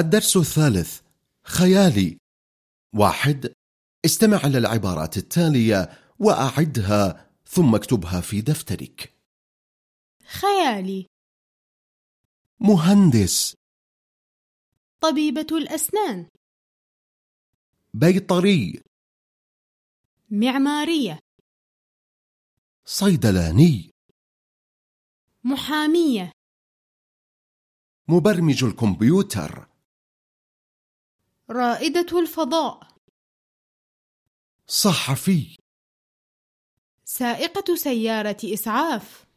الدرس الثالث خيالي. واحد استمع إلى العبارات التالية وأعدها ثم اكتبها في دفترك. خيالي. مهندس. طبيبة الأسنان. بيطري. معمارية. صيدلاني. محامية. مبرمج الكمبيوتر. رائدة الفضاء. صحفي. سائقة سيارة إسعاف.